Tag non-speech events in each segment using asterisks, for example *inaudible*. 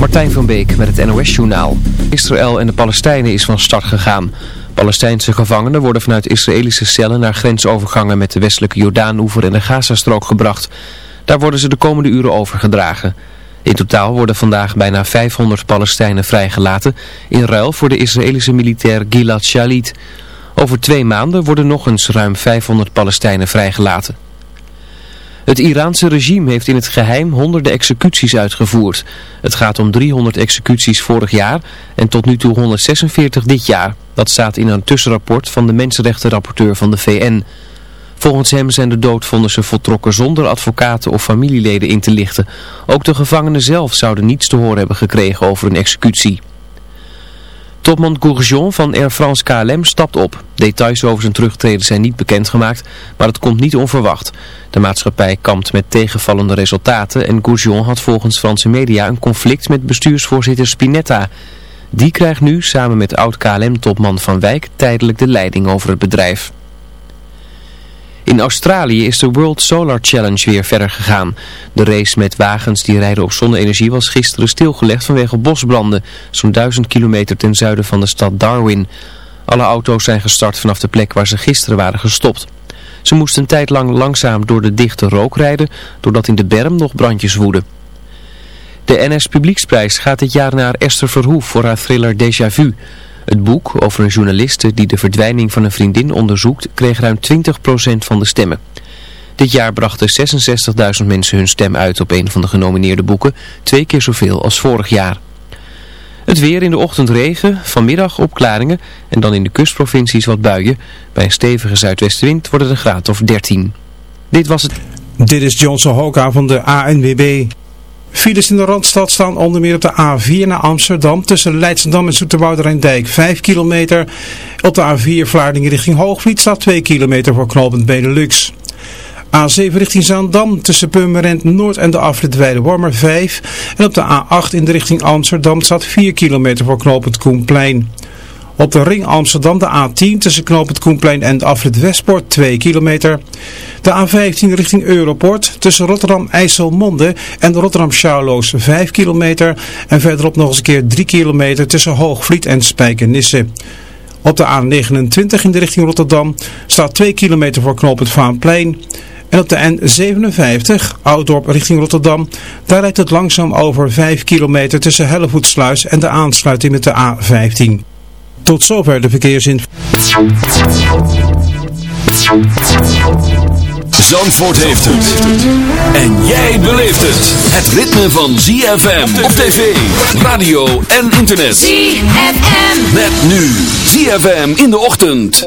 Martijn van Beek met het NOS-journaal. Israël en de Palestijnen is van start gegaan. Palestijnse gevangenen worden vanuit Israëlische cellen naar grensovergangen met de westelijke Jordaanoever en de Gazastrook gebracht. Daar worden ze de komende uren overgedragen. In totaal worden vandaag bijna 500 Palestijnen vrijgelaten in ruil voor de Israëlische militair Gilad Shalit. Over twee maanden worden nog eens ruim 500 Palestijnen vrijgelaten. Het Iraanse regime heeft in het geheim honderden executies uitgevoerd. Het gaat om 300 executies vorig jaar en tot nu toe 146 dit jaar. Dat staat in een tussenrapport van de mensenrechtenrapporteur van de VN. Volgens hem zijn de doodvonnissen voltrokken zonder advocaten of familieleden in te lichten. Ook de gevangenen zelf zouden niets te horen hebben gekregen over een executie. Topman Gourjon van Air France KLM stapt op. Details over zijn terugtreden zijn niet bekendgemaakt, maar het komt niet onverwacht. De maatschappij kampt met tegenvallende resultaten en Gourjon had volgens Franse media een conflict met bestuursvoorzitter Spinetta. Die krijgt nu samen met oud-KLM-topman Van Wijk tijdelijk de leiding over het bedrijf. In Australië is de World Solar Challenge weer verder gegaan. De race met wagens die rijden op zonne-energie was gisteren stilgelegd vanwege bosbranden, zo'n duizend kilometer ten zuiden van de stad Darwin. Alle auto's zijn gestart vanaf de plek waar ze gisteren waren gestopt. Ze moesten een tijd lang langzaam door de dichte rook rijden, doordat in de berm nog brandjes woeden. De NS Publieksprijs gaat dit jaar naar Esther Verhoef voor haar thriller Déjà Vu. Het boek over een journaliste die de verdwijning van een vriendin onderzoekt kreeg ruim 20% van de stemmen. Dit jaar brachten 66.000 mensen hun stem uit op een van de genomineerde boeken, twee keer zoveel als vorig jaar. Het weer in de ochtend regen, vanmiddag opklaringen en dan in de kustprovincies wat buien. Bij een stevige zuidwestenwind wordt het een graad of 13. Dit was het. Dit is Johnson Hoka van de ANWB. Files in de Randstad staan onder meer op de A4 naar Amsterdam tussen Leidschendam en Zoeterwouder Dijk 5 kilometer. Op de A4 Vlaardingen richting Hoogvliet staat 2 kilometer voor knooppunt Benelux. A7 richting Zaandam tussen Purmerend Noord en de afrit Weide-Wormer 5. En op de A8 in de richting Amsterdam staat 4 kilometer voor knooppunt Koenplein. Op de ring Amsterdam de A10 tussen knooppunt Koenplein en de afrit Westpoort 2 kilometer. De A15 richting Europort tussen Rotterdam IJsselmonde en Rotterdam Schouwloos 5 kilometer. En verderop nog eens een keer 3 kilometer tussen Hoogvliet en Spijkenisse. Op de A29 in de richting Rotterdam staat 2 kilometer voor knooppunt Vaanplein. En op de N57, Ouddorp richting Rotterdam, daar rijdt het langzaam over 5 kilometer tussen Hellevoetsluis en de aansluiting met de A15. Tot zover de verkeersin. Zandvoort heeft het. En jij beleeft het. Het ritme van ZFM op tv, radio en internet. ZFM. Met nu ZFM in de ochtend.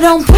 don't put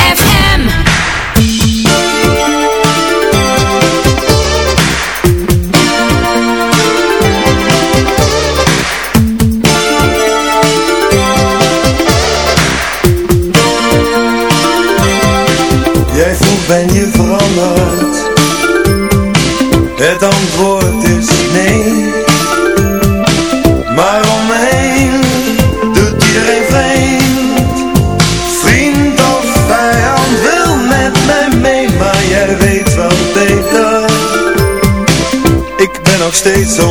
Stay so.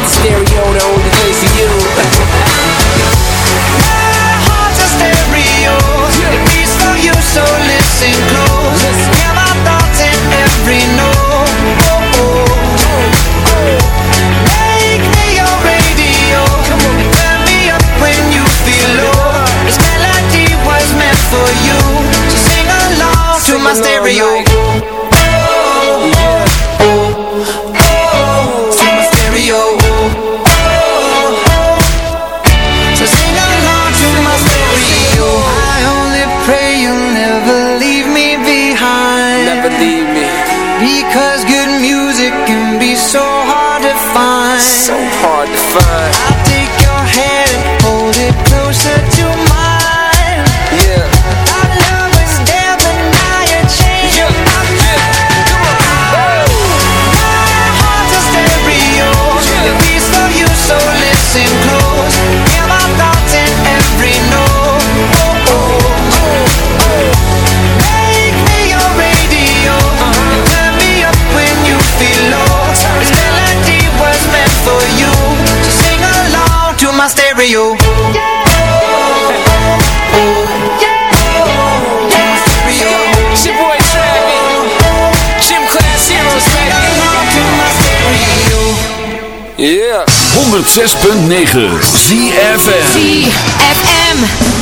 stereo, the only place for you. *laughs* My heart's a stereo. It beats for you, so listen close. Hear my thoughts in every note. Make me your radio. Turn me up when you feel low. This melody was meant for you. So sing along to my stereo. To stereo. Baby. Yeah. 106.9 ZFM ZFM.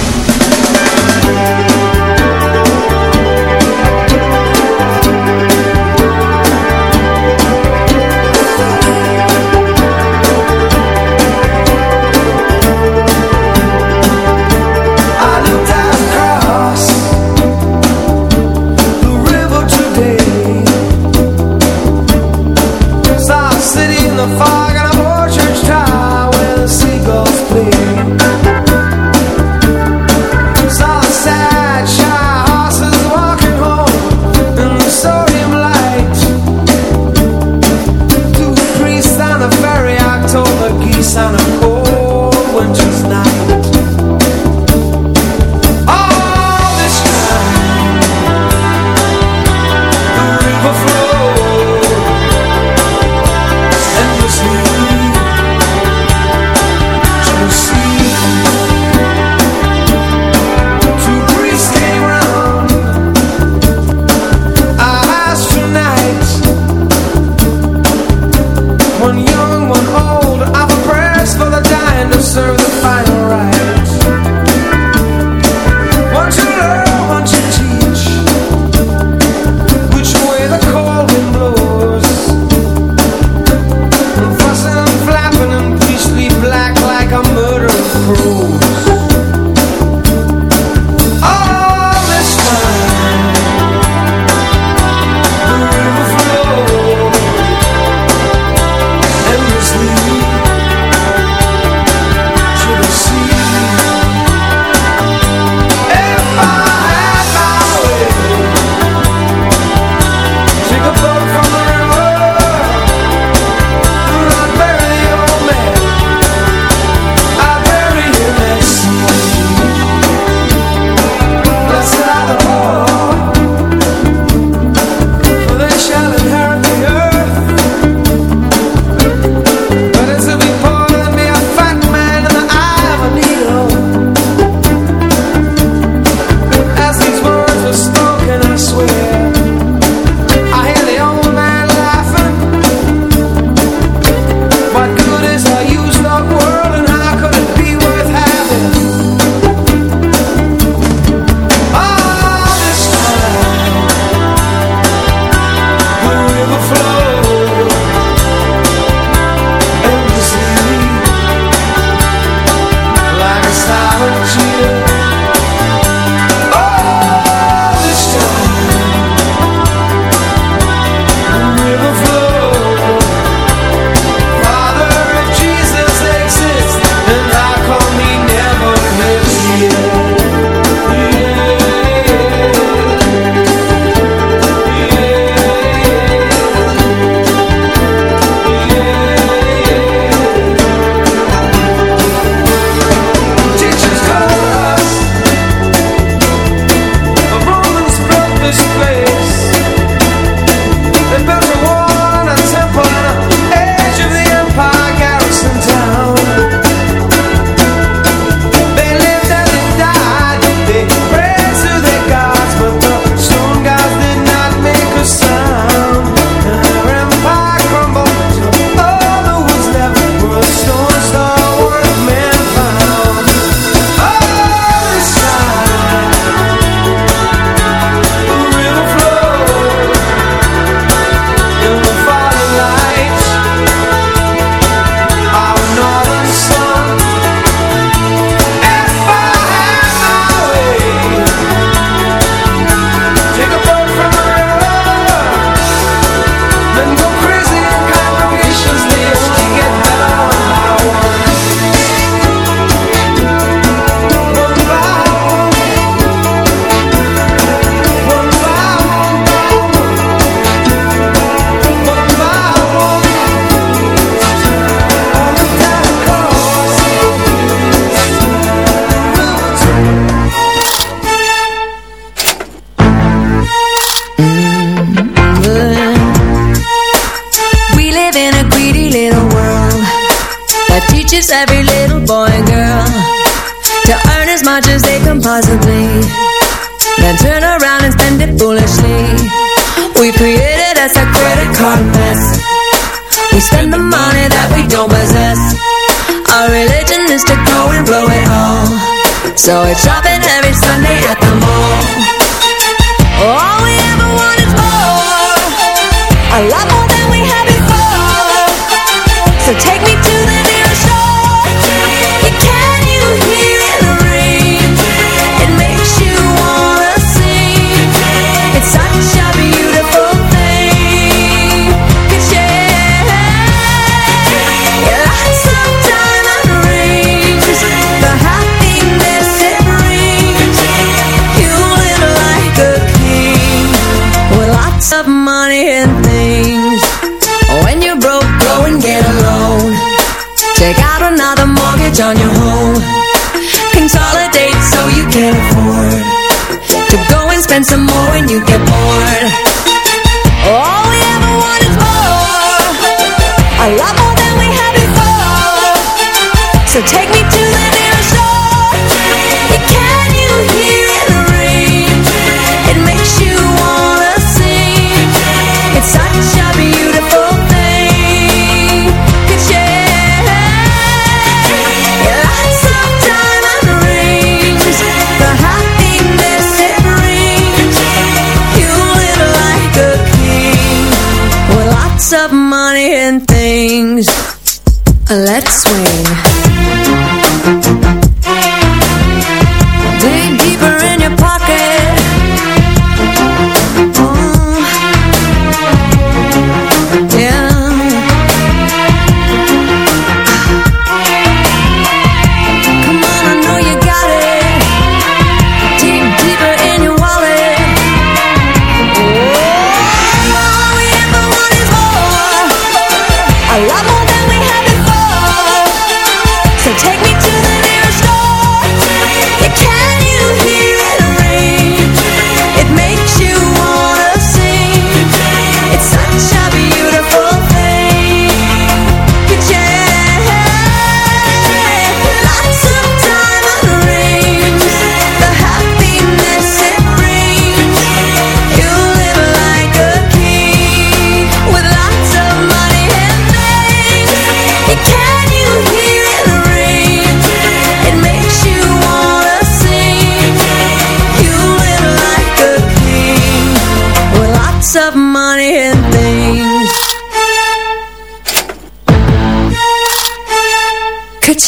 So it's dropping